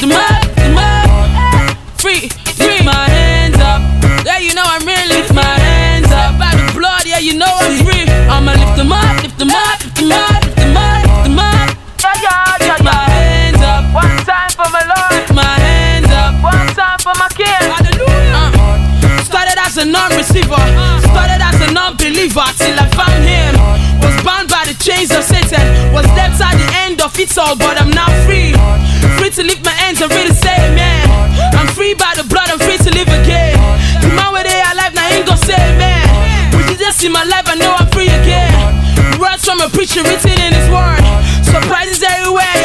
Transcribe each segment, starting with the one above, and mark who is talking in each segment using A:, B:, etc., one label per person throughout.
A: them
B: up, lift them up, lift them up. Free, free. my hands up. Yeah, you know I'm really lift my hands up. By the blood, yeah, you know I'm free. I'ma lift them up, lift them up, lift them up, lift them up, lift them up.
A: Yeah, yeah, yeah,
B: Lift my hands up,
A: One time for my Lord.
B: lift my hands up.
A: One time for my King.
B: Hallelujah. Uh, started as a non-receiver, started as a non-believer till I found him. Was bound by the chains of Satan, was left at the end of it all, but I'm now free. Free to lift my In my life, I know I'm free again. Words from a preacher written in his word. Surprises everywhere,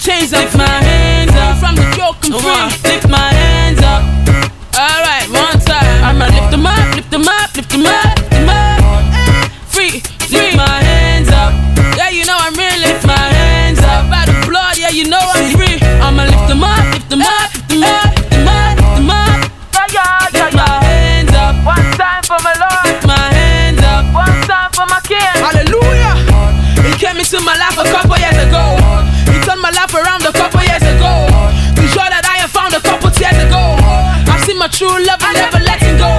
B: Free from my true love and never letting go.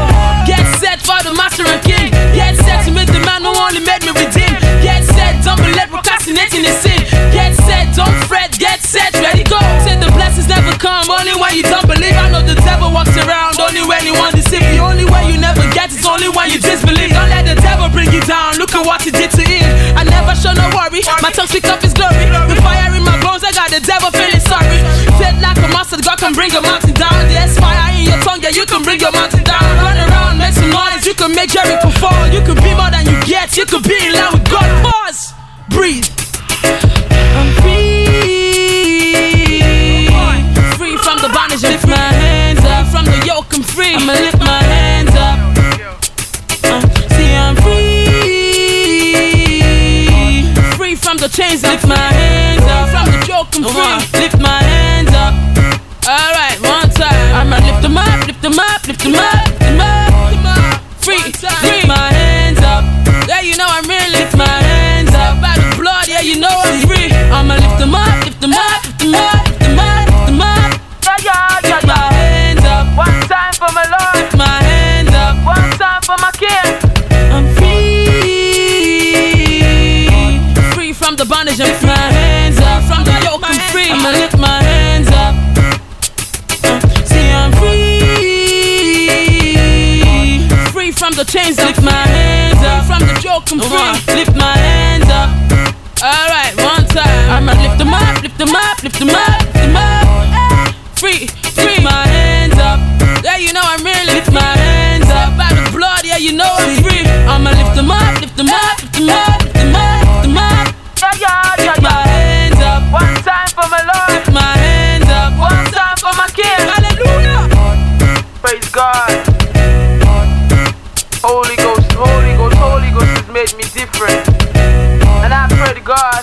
B: Get set for the master and king. Get set to meet the man who only made me redeem. Get set, don't be let procrastinating the sin. Get set, don't fret, get set, ready, go. Say the blessings never come, only when you don't believe. I know the devil walks around, only when he wants to see. The only way you never get is only when you disbelieve. Don't let the devil bring you down. Look at what he did to him. I never show no worry. My tongue speak of his glory. The fire in my bones, I got the devil feeling sorry. Felt like a monster, God can bring a mountain down. There's fire in your tongue, yeah, you can bring your mountain down. Run around, make some noise, you can make Jericho fall. You can be more than you get, you can be in love with God. Pause, breathe. I'm free. Free from the bondage, lift my hands up. From the yoke, I'm free. I'ma lift my hands up. Uh, see, I'm free. Free from the chains, lift my hands up. From the yoke, I'm free. Lift my Free from the chains, lift my hands up. From the joke, I'm free. Lift my hands up. Alright, one time. I'ma lift them up, lift them up, lift them up, lift them up. Free, free Lift my hands up. Yeah, you know I'm really lift my hands up. By the blood, yeah, you know I'm free. I'ma lift up, lift them up, lift them up,
A: different. And I pray to God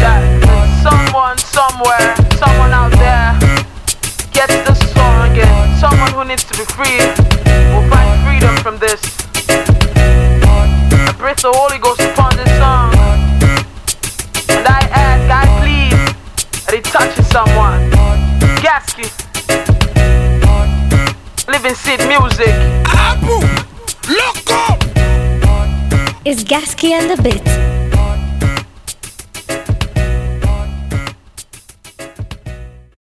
A: that someone somewhere, someone out there gets this song and someone who needs to be free will find freedom from this. I breathe the Holy Ghost upon this song. And I ask, I plead that it touches someone. Gasky. Living Seed Music.
C: It's Gasky and the Bit.